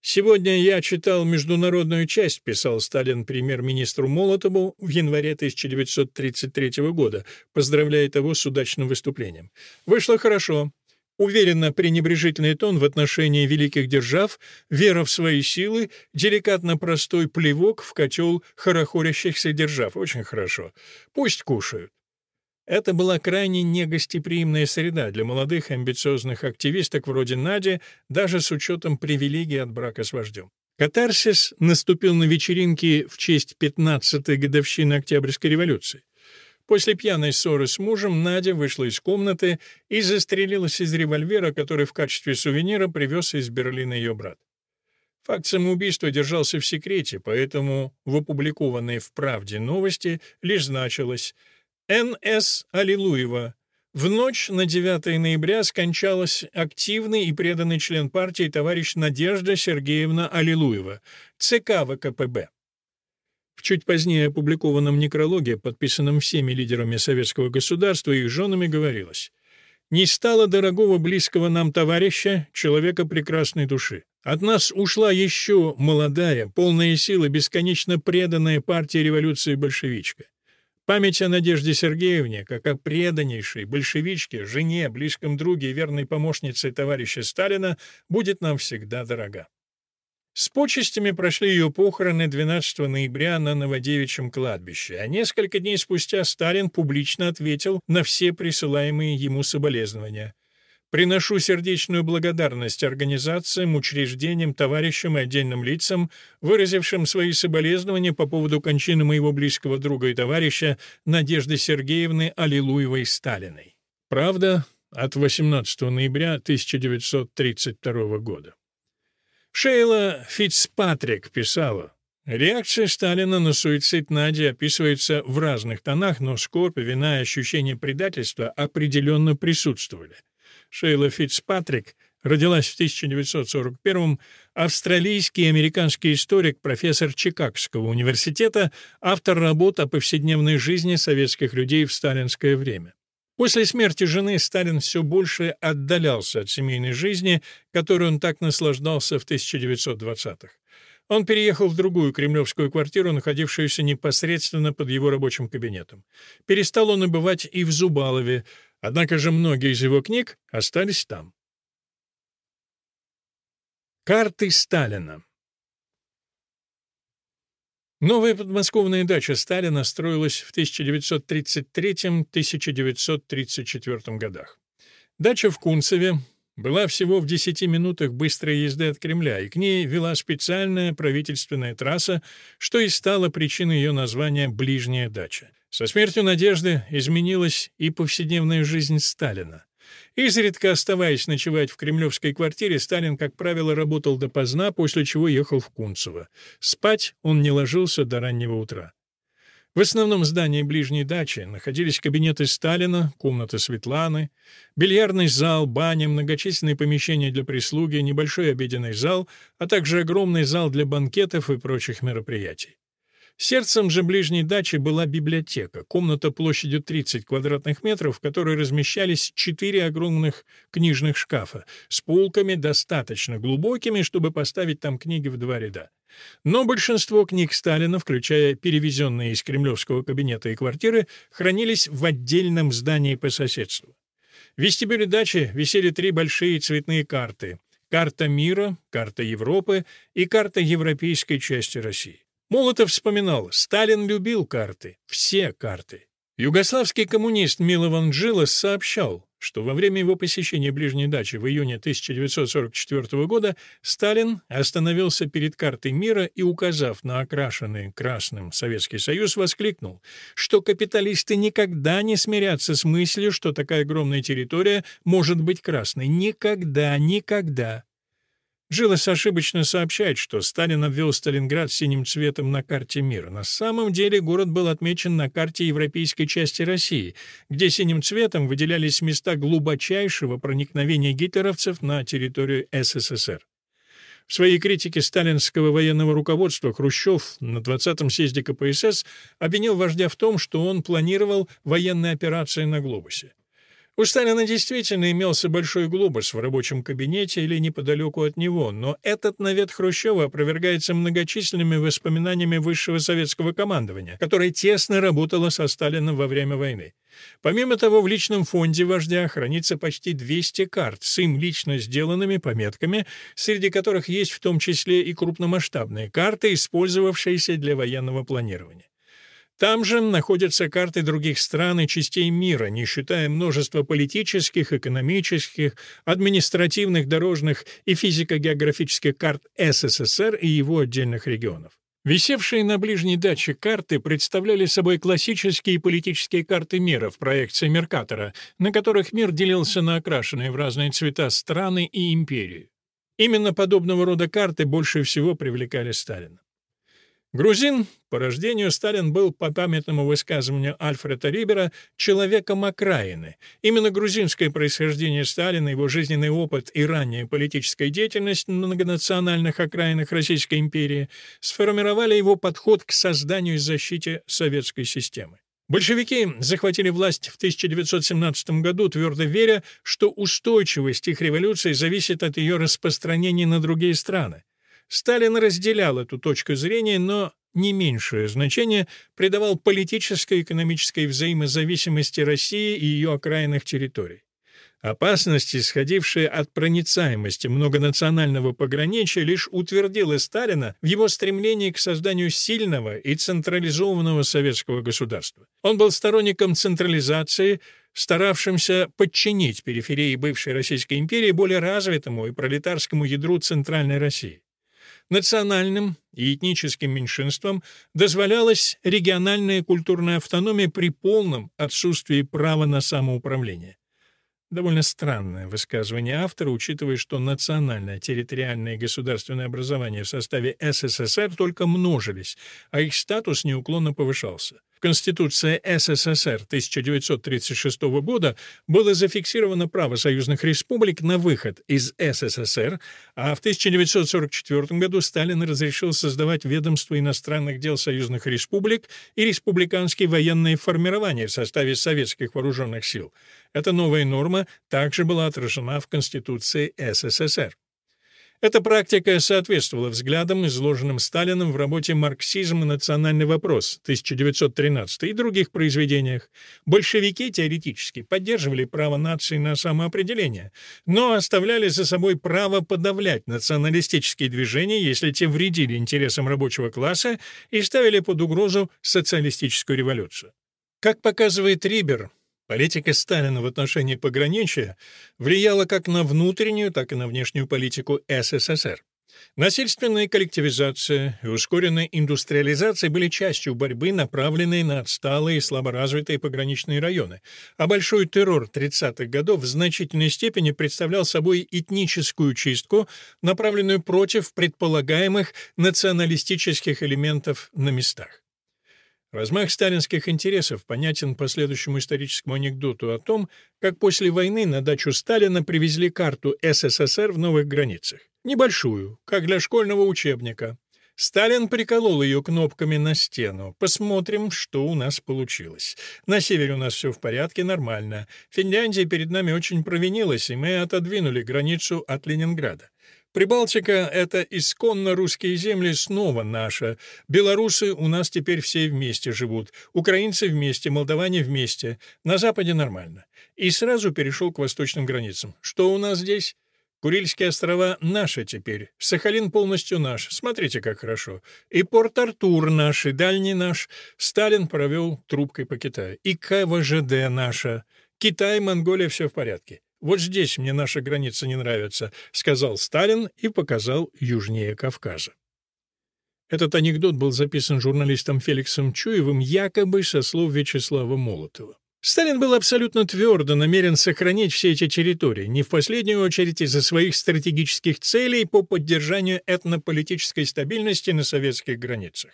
«Сегодня я читал международную часть», — писал Сталин премьер-министру Молотову в январе 1933 года, поздравляя того с удачным выступлением. «Вышло хорошо. Уверенно пренебрежительный тон в отношении великих держав, вера в свои силы, деликатно простой плевок в котел хорохорящихся держав. Очень хорошо. Пусть кушают. Это была крайне негостеприимная среда для молодых амбициозных активисток вроде Нади, даже с учетом привилегий от брака с вождем. Катарсис наступил на вечеринке в честь 15-й годовщины Октябрьской революции. После пьяной ссоры с мужем Надя вышла из комнаты и застрелилась из револьвера, который в качестве сувенира привез из Берлина ее брат. Факт самоубийства держался в секрете, поэтому в опубликованной в «Правде» новости лишь значилось «Н.С. Аллилуева. В ночь на 9 ноября скончалась активный и преданный член партии товарищ Надежда Сергеевна Аллилуева, ЦК ВКПБ. В чуть позднее опубликованном некрологе, подписанном всеми лидерами советского государства и их женами, говорилось «Не стало дорогого близкого нам товарища, человека прекрасной души. От нас ушла еще молодая, полная силы, бесконечно преданная партия революции большевичка. Память о Надежде Сергеевне, как о преданнейшей большевичке, жене, близком друге и верной помощнице товарища Сталина, будет нам всегда дорога. С почестями прошли ее похороны 12 ноября на Новодевичьем кладбище, а несколько дней спустя Сталин публично ответил на все присылаемые ему соболезнования – Приношу сердечную благодарность организациям, учреждениям, товарищам и отдельным лицам, выразившим свои соболезнования по поводу кончины моего близкого друга и товарища Надежды Сергеевны Аллилуевой Сталиной. Правда, от 18 ноября 1932 года. Шейла Фицпатрик писала, Реакция Сталина на суицид Нади описывается в разных тонах, но скорбь, вина и ощущение предательства определенно присутствовали. Шейла Фитцпатрик родилась в 1941-м, австралийский американский историк, профессор Чикагского университета, автор работ о повседневной жизни советских людей в сталинское время. После смерти жены Сталин все больше отдалялся от семейной жизни, которой он так наслаждался в 1920-х. Он переехал в другую кремлевскую квартиру, находившуюся непосредственно под его рабочим кабинетом. Перестал он и бывать и в Зубалове, Однако же многие из его книг остались там. Карты Сталина Новая подмосковная дача Сталина строилась в 1933-1934 годах. Дача в Кунцеве была всего в 10 минутах быстрой езды от Кремля, и к ней вела специальная правительственная трасса, что и стало причиной ее названия «Ближняя дача». Со смертью Надежды изменилась и повседневная жизнь Сталина. Изредка оставаясь ночевать в кремлевской квартире, Сталин, как правило, работал допоздна, после чего ехал в Кунцево. Спать он не ложился до раннего утра. В основном здании ближней дачи находились кабинеты Сталина, комната Светланы, бильярдный зал, баня, многочисленные помещения для прислуги, небольшой обеденный зал, а также огромный зал для банкетов и прочих мероприятий. Сердцем же ближней дачи была библиотека, комната площадью 30 квадратных метров, в которой размещались четыре огромных книжных шкафа с полками достаточно глубокими, чтобы поставить там книги в два ряда. Но большинство книг Сталина, включая перевезенные из кремлевского кабинета и квартиры, хранились в отдельном здании по соседству. В вестибюле дачи висели три большие цветные карты — карта мира, карта Европы и карта европейской части России. Молотов вспоминал, Сталин любил карты, все карты. Югославский коммунист Милован Джилос сообщал, что во время его посещения ближней дачи в июне 1944 года Сталин остановился перед картой мира и, указав на окрашенный красным Советский Союз, воскликнул, что капиталисты никогда не смирятся с мыслью, что такая огромная территория может быть красной. Никогда, никогда. Жилос ошибочно сообщает, что Сталин обвел Сталинград синим цветом на карте мира. На самом деле город был отмечен на карте европейской части России, где синим цветом выделялись места глубочайшего проникновения гитлеровцев на территорию СССР. В своей критике сталинского военного руководства Хрущев на 20-м съезде КПСС обвинил вождя в том, что он планировал военные операции на глобусе. У Сталина действительно имелся большой глобус в рабочем кабинете или неподалеку от него, но этот навет Хрущева опровергается многочисленными воспоминаниями высшего советского командования, которое тесно работало со Сталином во время войны. Помимо того, в личном фонде вождя хранится почти 200 карт с им лично сделанными пометками, среди которых есть в том числе и крупномасштабные карты, использовавшиеся для военного планирования. Там же находятся карты других стран и частей мира, не считая множества политических, экономических, административных, дорожных и физико-географических карт СССР и его отдельных регионов. Висевшие на ближней даче карты представляли собой классические политические карты мира в проекции Меркатора, на которых мир делился на окрашенные в разные цвета страны и империи. Именно подобного рода карты больше всего привлекали Сталина. Грузин по рождению Сталин был, по памятному высказыванию Альфреда Рибера, человеком окраины. Именно грузинское происхождение Сталина, его жизненный опыт и ранняя политическая деятельность на многонациональных окраинах Российской империи сформировали его подход к созданию и защите советской системы. Большевики захватили власть в 1917 году, твердо веря, что устойчивость их революции зависит от ее распространения на другие страны. Сталин разделял эту точку зрения, но не меньшее значение придавал политической и экономической взаимозависимости России и ее окраинных территорий. Опасность, исходившая от проницаемости многонационального пограничья, лишь утвердила Сталина в его стремлении к созданию сильного и централизованного советского государства. Он был сторонником централизации, старавшимся подчинить периферии бывшей Российской империи более развитому и пролетарскому ядру Центральной России. Национальным и этническим меньшинствам дозволялась региональная культурная автономия при полном отсутствии права на самоуправление. Довольно странное высказывание автора, учитывая, что национальное, территориальное и государственное образование в составе СССР только множились, а их статус неуклонно повышался. Конституции СССР 1936 года было зафиксировано право союзных республик на выход из СССР, а в 1944 году Сталин разрешил создавать ведомство иностранных дел союзных республик и республиканские военные формирования в составе советских вооруженных сил. Эта новая норма также была отражена в Конституции СССР. Эта практика соответствовала взглядам, изложенным Сталиным в работе «Марксизм и национальный вопрос» 1913 и других произведениях. Большевики теоретически поддерживали право нации на самоопределение, но оставляли за собой право подавлять националистические движения, если те вредили интересам рабочего класса и ставили под угрозу социалистическую революцию. Как показывает Рибер, Политика Сталина в отношении пограничья влияла как на внутреннюю, так и на внешнюю политику СССР. Насильственная коллективизация и ускоренная индустриализация были частью борьбы, направленной на отсталые и слаборазвитые пограничные районы, а большой террор 30-х годов в значительной степени представлял собой этническую чистку, направленную против предполагаемых националистических элементов на местах. Размах сталинских интересов понятен по следующему историческому анекдоту о том, как после войны на дачу Сталина привезли карту СССР в новых границах. Небольшую, как для школьного учебника. Сталин приколол ее кнопками на стену. Посмотрим, что у нас получилось. На севере у нас все в порядке, нормально. Финляндия перед нами очень провинилась, и мы отодвинули границу от Ленинграда. Прибалтика — это исконно русские земли снова наша. Белорусы у нас теперь все вместе живут. Украинцы вместе, молдаване вместе. На Западе нормально. И сразу перешел к восточным границам. Что у нас здесь? Курильские острова наши теперь. Сахалин полностью наш. Смотрите, как хорошо. И Порт-Артур наш, и дальний наш. Сталин провел трубкой по Китаю. И КВЖД наша. Китай, Монголия — все в порядке. «Вот здесь мне наша граница не нравится», — сказал Сталин и показал южнее Кавказа. Этот анекдот был записан журналистом Феликсом Чуевым якобы со слов Вячеслава Молотова. Сталин был абсолютно твердо намерен сохранить все эти территории, не в последнюю очередь из-за своих стратегических целей по поддержанию этнополитической стабильности на советских границах.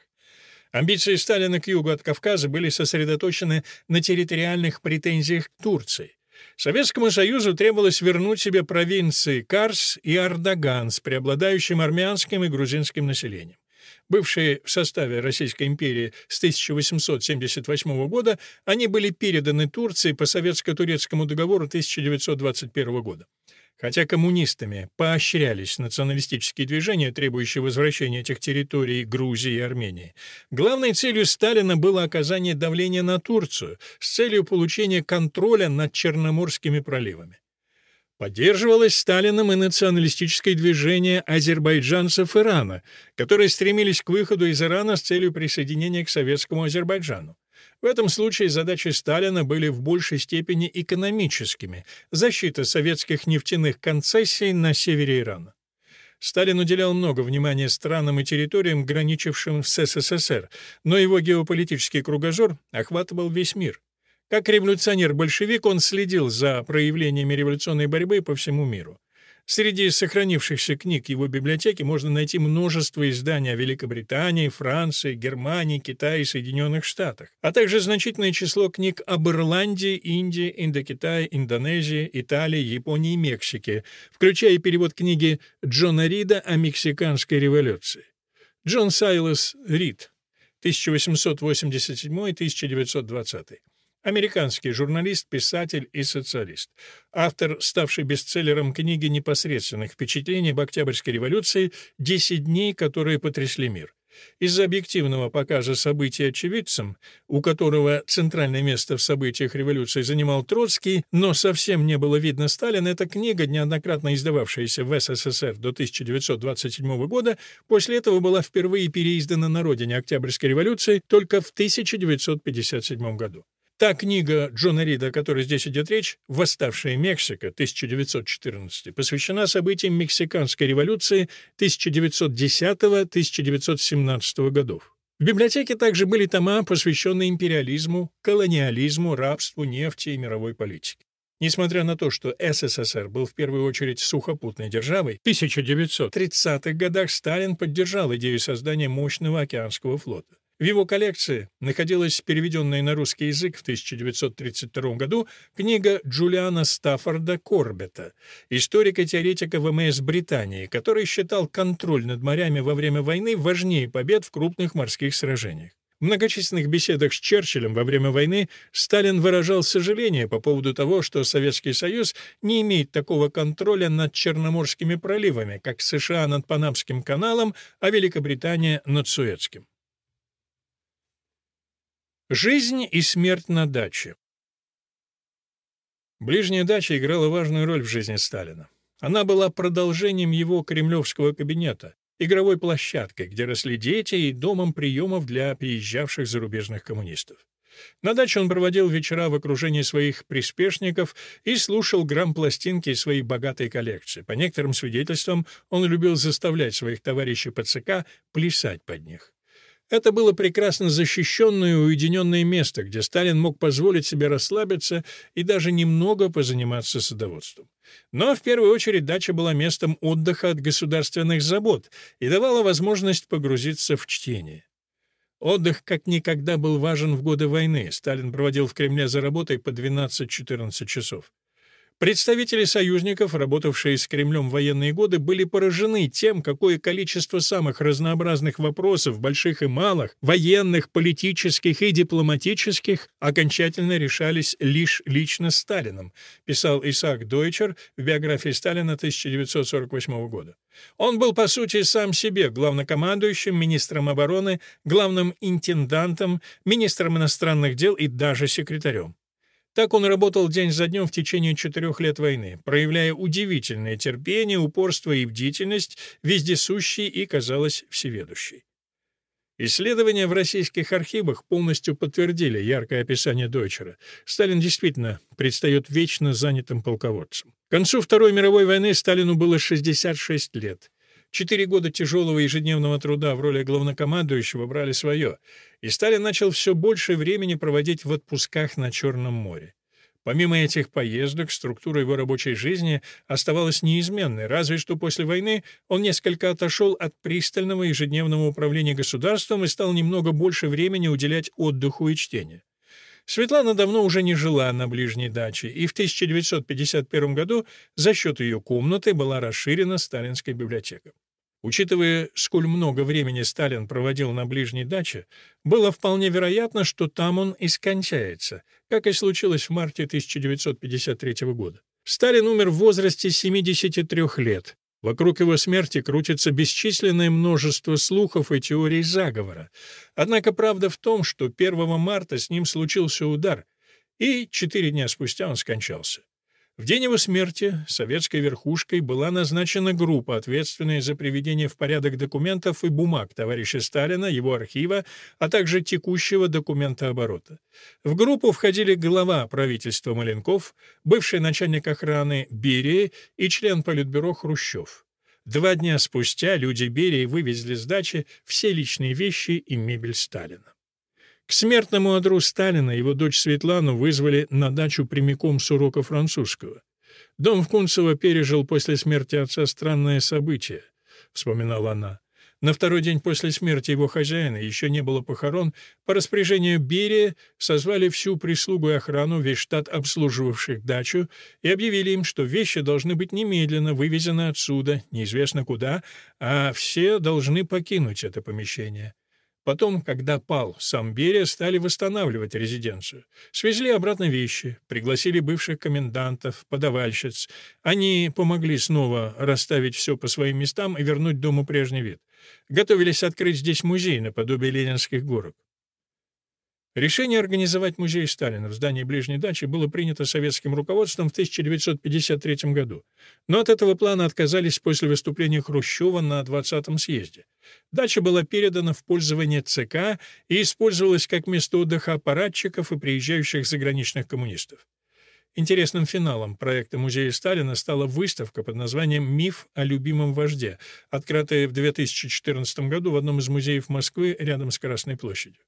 Амбиции Сталина к югу от Кавказа были сосредоточены на территориальных претензиях к Турции. Советскому Союзу требовалось вернуть себе провинции Карс и Ардаган с преобладающим армянским и грузинским населением. Бывшие в составе Российской империи с 1878 года, они были переданы Турции по советско-турецкому договору 1921 года. Хотя коммунистами поощрялись националистические движения, требующие возвращения этих территорий Грузии и Армении, главной целью Сталина было оказание давления на Турцию с целью получения контроля над Черноморскими проливами. Поддерживалось Сталином и националистическое движение азербайджанцев Ирана, которые стремились к выходу из Ирана с целью присоединения к советскому Азербайджану. В этом случае задачи Сталина были в большей степени экономическими – защита советских нефтяных концессий на севере Ирана. Сталин уделял много внимания странам и территориям, граничившим с СССР, но его геополитический кругозор охватывал весь мир. Как революционер-большевик он следил за проявлениями революционной борьбы по всему миру. Среди сохранившихся книг его библиотеки можно найти множество изданий о Великобритании, Франции, Германии, Китае и Соединенных Штатах, а также значительное число книг об Ирландии, Индии, Индокитае, Индонезии, Италии, Японии и Мексике, включая перевод книги Джона Рида о мексиканской революции. Джон Сайлас Рид, 1887-1920 Американский журналист, писатель и социалист. Автор, ставший бестселлером книги непосредственных впечатлений об Октябрьской революции «Десять дней, которые потрясли мир». Из-за объективного показа событий очевидцам, у которого центральное место в событиях революции занимал Троцкий, но совсем не было видно Сталина, эта книга, неоднократно издававшаяся в СССР до 1927 года, после этого была впервые переиздана на родине Октябрьской революции только в 1957 году. Та книга Джона Рида, о которой здесь идет речь, «Восставшая Мексика» 1914, посвящена событиям Мексиканской революции 1910-1917 годов. В библиотеке также были тома, посвященные империализму, колониализму, рабству, нефти и мировой политике. Несмотря на то, что СССР был в первую очередь сухопутной державой, в 1930-х годах Сталин поддержал идею создания мощного океанского флота. В его коллекции находилась переведенная на русский язык в 1932 году книга Джулиана Стаффорда Корбета, историка-теоретика ВМС Британии, который считал контроль над морями во время войны важнее побед в крупных морских сражениях. В многочисленных беседах с Черчиллем во время войны Сталин выражал сожаление по поводу того, что Советский Союз не имеет такого контроля над Черноморскими проливами, как США над Панамским каналом, а Великобритания над Суэцким. Жизнь и смерть на даче. Ближняя дача играла важную роль в жизни Сталина. Она была продолжением его кремлевского кабинета, игровой площадкой, где росли дети и домом приемов для приезжавших зарубежных коммунистов. На даче он проводил вечера в окружении своих приспешников и слушал грамм-пластинки из своей богатой коллекции. По некоторым свидетельствам, он любил заставлять своих товарищей по ЦК плясать под них. Это было прекрасно защищенное и уединенное место, где Сталин мог позволить себе расслабиться и даже немного позаниматься садоводством. Но в первую очередь дача была местом отдыха от государственных забот и давала возможность погрузиться в чтение. Отдых как никогда был важен в годы войны. Сталин проводил в Кремле за работой по 12-14 часов. Представители союзников, работавшие с Кремлем в военные годы, были поражены тем, какое количество самых разнообразных вопросов, больших и малых, военных, политических и дипломатических, окончательно решались лишь лично Сталином, писал Исаак Дойчер в биографии Сталина 1948 года. Он был, по сути, сам себе главнокомандующим, министром обороны, главным интендантом, министром иностранных дел и даже секретарем. Так он работал день за днем в течение четырех лет войны, проявляя удивительное терпение, упорство и бдительность, вездесущий и, казалось, всеведущий. Исследования в российских архивах полностью подтвердили яркое описание Дойчера. Сталин действительно предстает вечно занятым полководцем. К концу Второй мировой войны Сталину было 66 лет. Четыре года тяжелого ежедневного труда в роли главнокомандующего брали свое, и Сталин начал все больше времени проводить в отпусках на Черном море. Помимо этих поездок, структура его рабочей жизни оставалась неизменной, разве что после войны он несколько отошел от пристального ежедневного управления государством и стал немного больше времени уделять отдыху и чтению. Светлана давно уже не жила на ближней даче, и в 1951 году за счет ее комнаты была расширена сталинская библиотека. Учитывая, сколь много времени Сталин проводил на ближней даче, было вполне вероятно, что там он и скончается, как и случилось в марте 1953 года. Сталин умер в возрасте 73 лет. Вокруг его смерти крутится бесчисленное множество слухов и теорий заговора. Однако правда в том, что 1 марта с ним случился удар, и четыре дня спустя он скончался. В день его смерти советской верхушкой была назначена группа, ответственная за приведение в порядок документов и бумаг товарища Сталина, его архива, а также текущего документа оборота. В группу входили глава правительства Маленков, бывший начальник охраны Берия и член Политбюро Хрущев. Два дня спустя люди Берии вывезли с дачи все личные вещи и мебель Сталина. К смертному одру Сталина его дочь Светлану вызвали на дачу прямиком с урока французского. Дом в Кунцево пережил после смерти отца странное событие, вспоминала она. На второй день после смерти его хозяина, еще не было похорон, по распоряжению Берия созвали всю прислугу и охрану, весь штат обслуживавших дачу, и объявили им, что вещи должны быть немедленно вывезены отсюда, неизвестно куда, а все должны покинуть это помещение. Потом, когда пал сам Берия, стали восстанавливать резиденцию. Свезли обратно вещи, пригласили бывших комендантов, подавальщиц. Они помогли снова расставить все по своим местам и вернуть дому прежний вид. Готовились открыть здесь музей наподобие ленинских горок. Решение организовать музей Сталина в здании ближней дачи было принято советским руководством в 1953 году, но от этого плана отказались после выступления Хрущева на 20-м съезде. Дача была передана в пользование ЦК и использовалась как место отдыха аппаратчиков и приезжающих заграничных коммунистов. Интересным финалом проекта музея Сталина стала выставка под названием «Миф о любимом вожде», открытая в 2014 году в одном из музеев Москвы рядом с Красной площадью.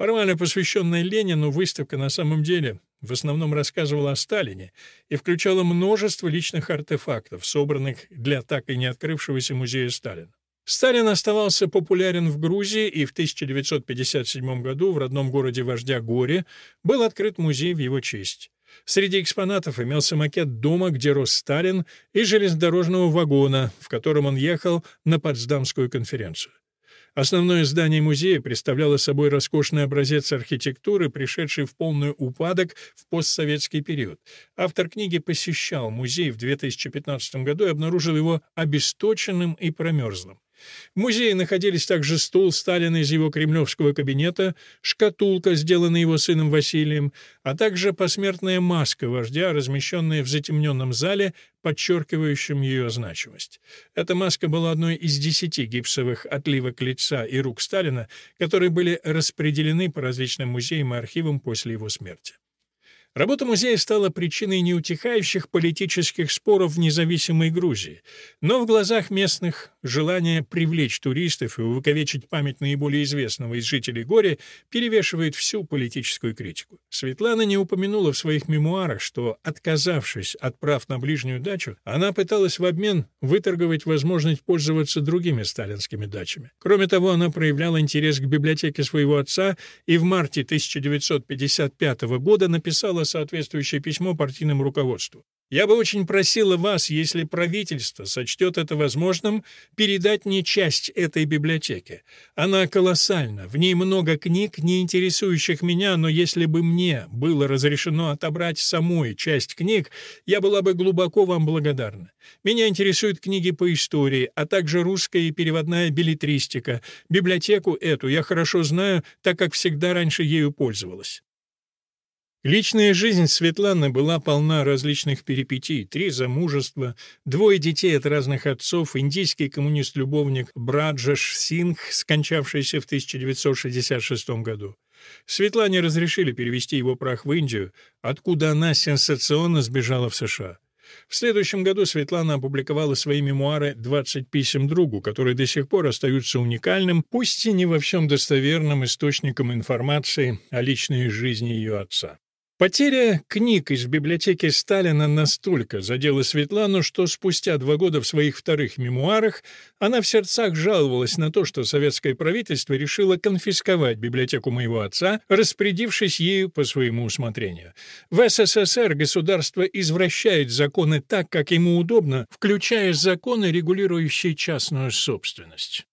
Формально посвященная Ленину, выставка на самом деле в основном рассказывала о Сталине и включала множество личных артефактов, собранных для так и не открывшегося музея Сталина. Сталин оставался популярен в Грузии, и в 1957 году в родном городе вождя Горе был открыт музей в его честь. Среди экспонатов имелся макет дома, где рос Сталин, и железнодорожного вагона, в котором он ехал на Потсдамскую конференцию. Основное здание музея представляло собой роскошный образец архитектуры, пришедший в полный упадок в постсоветский период. Автор книги посещал музей в 2015 году и обнаружил его обесточенным и промерзлым. В музее находились также стул Сталина из его кремлевского кабинета, шкатулка, сделанная его сыном Василием, а также посмертная маска вождя, размещенная в затемненном зале, подчеркивающем ее значимость. Эта маска была одной из десяти гипсовых отливок лица и рук Сталина, которые были распределены по различным музеям и архивам после его смерти. Работа музея стала причиной неутихающих политических споров в независимой Грузии, но в глазах местных желание привлечь туристов и увековечить память наиболее известного из жителей Гори перевешивает всю политическую критику. Светлана не упомянула в своих мемуарах, что, отказавшись от прав на ближнюю дачу, она пыталась в обмен выторговать возможность пользоваться другими сталинскими дачами. Кроме того, она проявляла интерес к библиотеке своего отца и в марте 1955 года написала соответствующее письмо партийному руководству. Я бы очень просила вас, если правительство сочтет это возможным, передать мне часть этой библиотеки. Она колоссальна, в ней много книг, не интересующих меня, но если бы мне было разрешено отобрать самой часть книг, я была бы глубоко вам благодарна. Меня интересуют книги по истории, а также русская и переводная билетристика. Библиотеку эту я хорошо знаю, так как всегда раньше ею пользовалась. Личная жизнь Светланы была полна различных перипетий. Три замужества, двое детей от разных отцов, индийский коммунист-любовник Браджаш Сингх, скончавшийся в 1966 году. Светлане разрешили перевести его прах в Индию, откуда она сенсационно сбежала в США. В следующем году Светлана опубликовала свои мемуары «20 писем другу», которые до сих пор остаются уникальным, пусть и не во всем достоверным источником информации о личной жизни ее отца. Потеря книг из библиотеки Сталина настолько задела Светлану, что спустя два года в своих вторых мемуарах она в сердцах жаловалась на то, что советское правительство решило конфисковать библиотеку моего отца, распорядившись ею по своему усмотрению. В СССР государство извращает законы так, как ему удобно, включая законы, регулирующие частную собственность.